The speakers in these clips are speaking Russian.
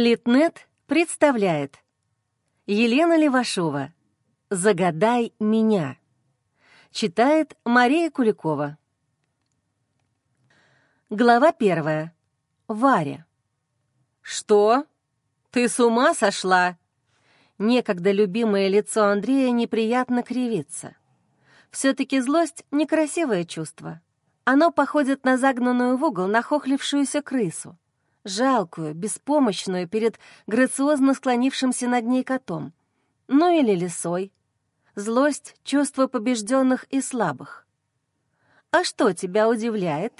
Литнет представляет Елена Левашова «Загадай меня» Читает Мария Куликова Глава первая. Варя. «Что? Ты с ума сошла?» Некогда любимое лицо Андрея неприятно кривится. Все-таки злость — некрасивое чувство. Оно походит на загнанную в угол нахохлившуюся крысу жалкую, беспомощную перед грациозно склонившимся над ней котом. Ну или лисой. Злость — чувство побежденных и слабых. «А что тебя удивляет?»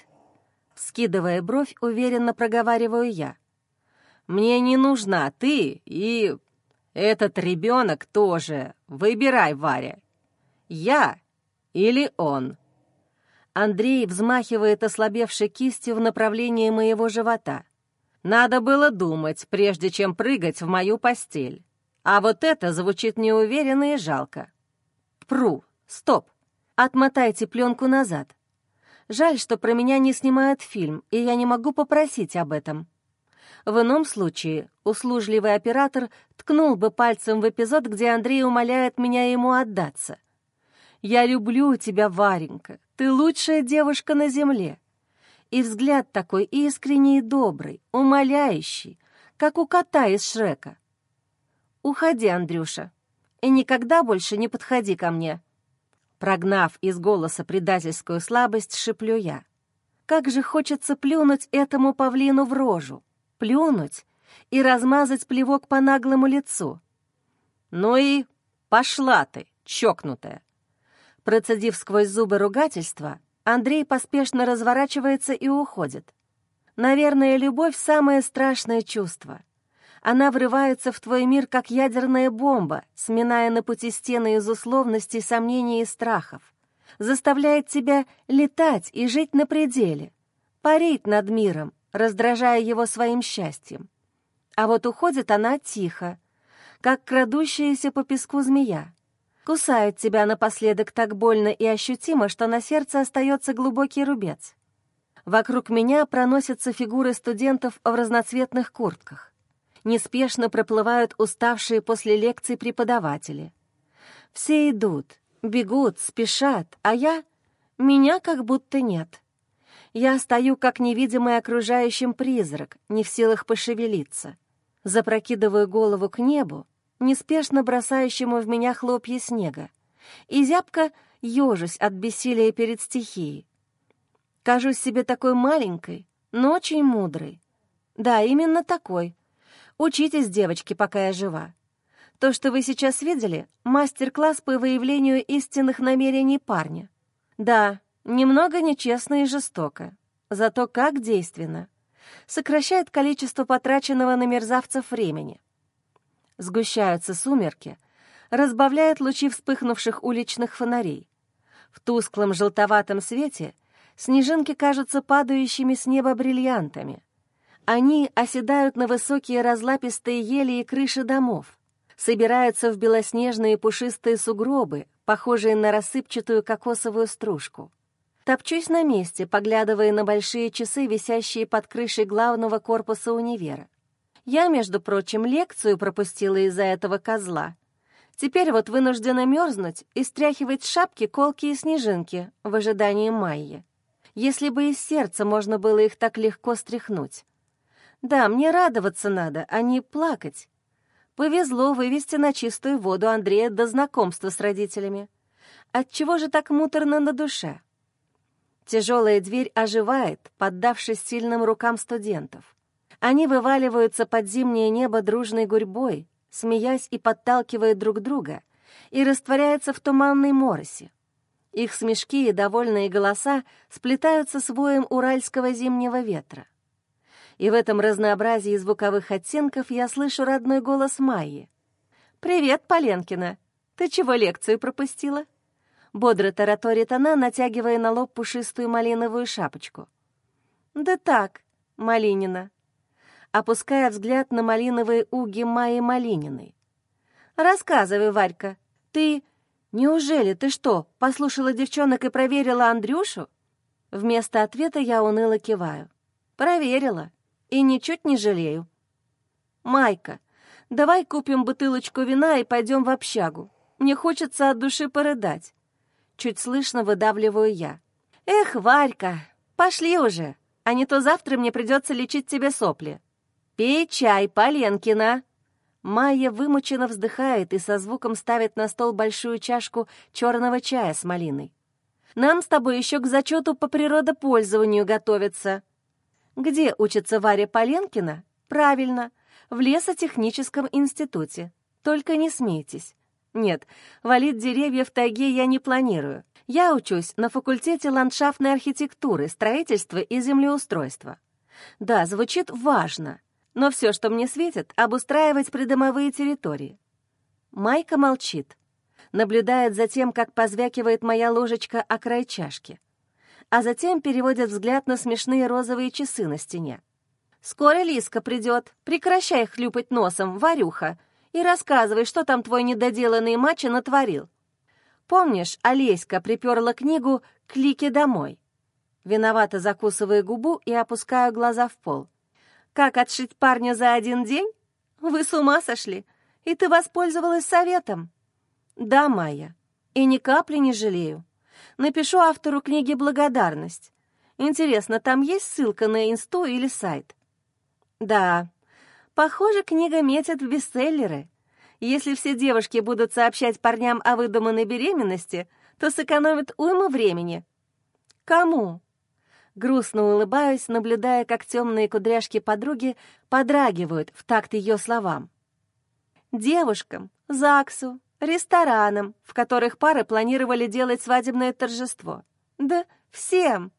Скидывая бровь, уверенно проговариваю я. «Мне не нужна ты и этот ребенок тоже. Выбирай, Варя. Я или он?» Андрей взмахивает ослабевшей кистью в направлении моего живота. Надо было думать, прежде чем прыгать в мою постель. А вот это звучит неуверенно и жалко. Пру, стоп, отмотайте пленку назад. Жаль, что про меня не снимают фильм, и я не могу попросить об этом. В ином случае услужливый оператор ткнул бы пальцем в эпизод, где Андрей умоляет меня ему отдаться. «Я люблю тебя, Варенька, ты лучшая девушка на земле. И взгляд такой искренний и добрый, умоляющий, как у кота из Шрека. «Уходи, Андрюша, и никогда больше не подходи ко мне». Прогнав из голоса предательскую слабость, шиплю я. Как же хочется плюнуть этому павлину в рожу, плюнуть и размазать плевок по наглому лицу. «Ну и пошла ты, чокнутая!» Процедив сквозь зубы ругательства, Андрей поспешно разворачивается и уходит. Наверное, любовь — самое страшное чувство. Она врывается в твой мир, как ядерная бомба, сминая на пути стены из условностей, сомнений и страхов. Заставляет тебя летать и жить на пределе, парить над миром, раздражая его своим счастьем. А вот уходит она тихо, как крадущаяся по песку змея кусает тебя напоследок так больно и ощутимо, что на сердце остается глубокий рубец. Вокруг меня проносятся фигуры студентов в разноцветных куртках. Неспешно проплывают уставшие после лекций преподаватели. Все идут, бегут, спешат, а я... Меня как будто нет. Я стою, как невидимый окружающим призрак, не в силах пошевелиться. Запрокидываю голову к небу, неспешно бросающему в меня хлопья снега, и зябко ежусь от бессилия перед стихией. Кажусь себе такой маленькой, но очень мудрой. Да, именно такой. Учитесь, девочки, пока я жива. То, что вы сейчас видели, мастер-класс по выявлению истинных намерений парня. Да, немного нечестно и жестоко, зато как действенно. Сокращает количество потраченного на мерзавцев времени. Сгущаются сумерки, разбавляют лучи вспыхнувших уличных фонарей. В тусклом желтоватом свете снежинки кажутся падающими с неба бриллиантами. Они оседают на высокие разлапистые ели и крыши домов, собираются в белоснежные пушистые сугробы, похожие на рассыпчатую кокосовую стружку. Топчусь на месте, поглядывая на большие часы, висящие под крышей главного корпуса универа. Я, между прочим, лекцию пропустила из-за этого козла. Теперь вот вынуждена мерзнуть и стряхивать с шапки колкие снежинки в ожидании Майи. Если бы из сердца можно было их так легко стряхнуть. Да, мне радоваться надо, а не плакать. Повезло вывести на чистую воду Андрея до знакомства с родителями. Отчего же так муторно на душе? Тяжелая дверь оживает, поддавшись сильным рукам студентов. Они вываливаются под зимнее небо дружной гурьбой, смеясь и подталкивая друг друга, и растворяются в туманной моросе. Их смешки и довольные голоса сплетаются с воем уральского зимнего ветра. И в этом разнообразии звуковых оттенков я слышу родной голос Майи. «Привет, Поленкина! Ты чего лекцию пропустила?» Бодро тараторит она, натягивая на лоб пушистую малиновую шапочку. «Да так, Малинина», опуская взгляд на малиновые уги Майи Малининой. «Рассказывай, Варька, ты... Неужели ты что, послушала девчонок и проверила Андрюшу?» Вместо ответа я уныло киваю. «Проверила. И ничуть не жалею». «Майка, давай купим бутылочку вина и пойдем в общагу. Мне хочется от души порыдать». Чуть слышно выдавливаю я. «Эх, Варька, пошли уже, а не то завтра мне придется лечить тебе сопли. Пей чай, Поленкина!» Майя вымученно вздыхает и со звуком ставит на стол большую чашку черного чая с малиной. «Нам с тобой еще к зачету по природопользованию готовиться». «Где учится Варя Поленкина?» «Правильно, в лесотехническом институте. Только не смейтесь. Нет, валить деревья в тайге я не планирую. Я учусь на факультете ландшафтной архитектуры, строительства и землеустройства. Да, звучит важно, но все, что мне светит, обустраивать придомовые территории. Майка молчит, наблюдает за тем, как позвякивает моя ложечка о край чашки, а затем переводит взгляд на смешные розовые часы на стене. «Скоро Лиска придет. Прекращай хлюпать носом, Варюха, и рассказывай, что там твой недоделанный мачо натворил. Помнишь, Олеська приперла книгу «Клики домой»?» Виновато закусывая губу и опускаю глаза в пол. «Как отшить парня за один день? Вы с ума сошли? И ты воспользовалась советом?» «Да, Майя, и ни капли не жалею. Напишу автору книги благодарность. Интересно, там есть ссылка на инсту или сайт?» «Да, Похоже, книга метит в бестселлеры. Если все девушки будут сообщать парням о выдуманной беременности, то сэкономят уйму времени. Кому? Грустно улыбаюсь, наблюдая, как темные кудряшки подруги подрагивают в такт ее словам. Девушкам, ЗАГСу, ресторанам, в которых пары планировали делать свадебное торжество. Да всем.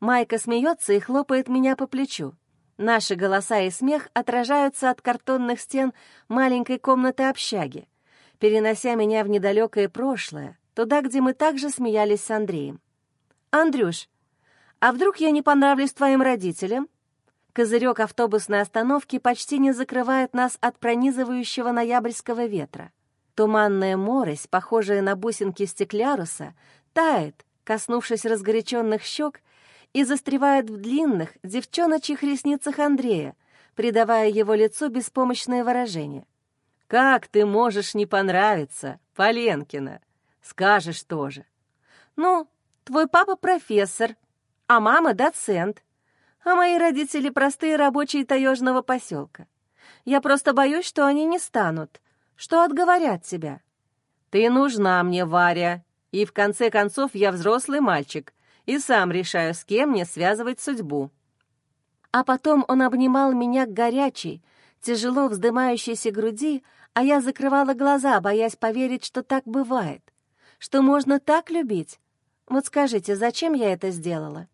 Майка смеется и хлопает меня по плечу. Наши голоса и смех отражаются от картонных стен маленькой комнаты общаги, перенося меня в недалекое прошлое, туда, где мы также смеялись с Андреем. «Андрюш, а вдруг я не понравлюсь твоим родителям?» Козырек автобусной остановки почти не закрывает нас от пронизывающего ноябрьского ветра. Туманная морось, похожая на бусинки стекляруса, тает, коснувшись разгоряченных щек и застревает в длинных девчоночьих ресницах Андрея, придавая его лицу беспомощное выражение. «Как ты можешь не понравиться, Поленкина? Скажешь тоже». «Ну, твой папа профессор, а мама доцент, а мои родители простые рабочие таежного поселка. Я просто боюсь, что они не станут, что отговорят тебя». «Ты нужна мне, Варя, и в конце концов я взрослый мальчик, и сам решаю, с кем мне связывать судьбу». А потом он обнимал меня к горячей, тяжело вздымающейся груди, а я закрывала глаза, боясь поверить, что так бывает, что можно так любить. Вот скажите, зачем я это сделала?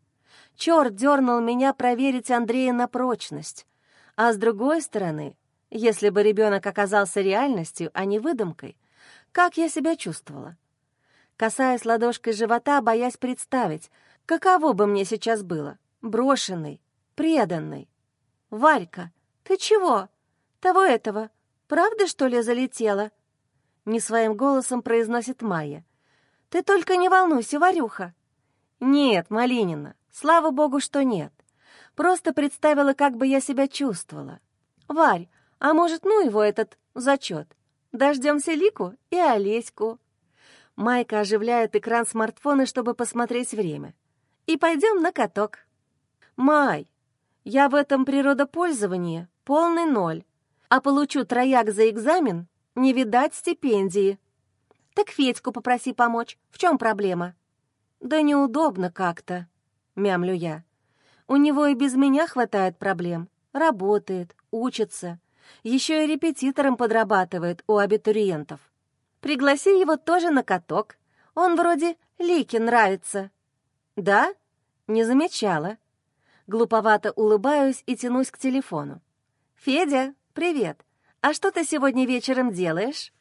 Черт дернул меня проверить Андрея на прочность. А с другой стороны, если бы ребенок оказался реальностью, а не выдумкой, как я себя чувствовала? касаясь ладошкой живота, боясь представить, каково бы мне сейчас было, брошенный, преданный. «Варька, ты чего? Того этого, правда, что ли, залетела?» Не своим голосом произносит Майя. «Ты только не волнуйся, Варюха». «Нет, Малинина, слава богу, что нет. Просто представила, как бы я себя чувствовала. Варь, а может, ну его этот зачет? Дождемся Лику и Олеську». Майка оживляет экран смартфона, чтобы посмотреть время. «И пойдем на каток». «Май, я в этом природопользовании полный ноль, а получу трояк за экзамен, не видать стипендии». «Так Федьку попроси помочь. В чем проблема?» «Да неудобно как-то», — мямлю я. «У него и без меня хватает проблем. Работает, учится. Еще и репетитором подрабатывает у абитуриентов. Пригласи его тоже на каток. Он вроде Лике нравится». «Да? Не замечала». Глуповато улыбаюсь и тянусь к телефону. «Федя, привет. А что ты сегодня вечером делаешь?»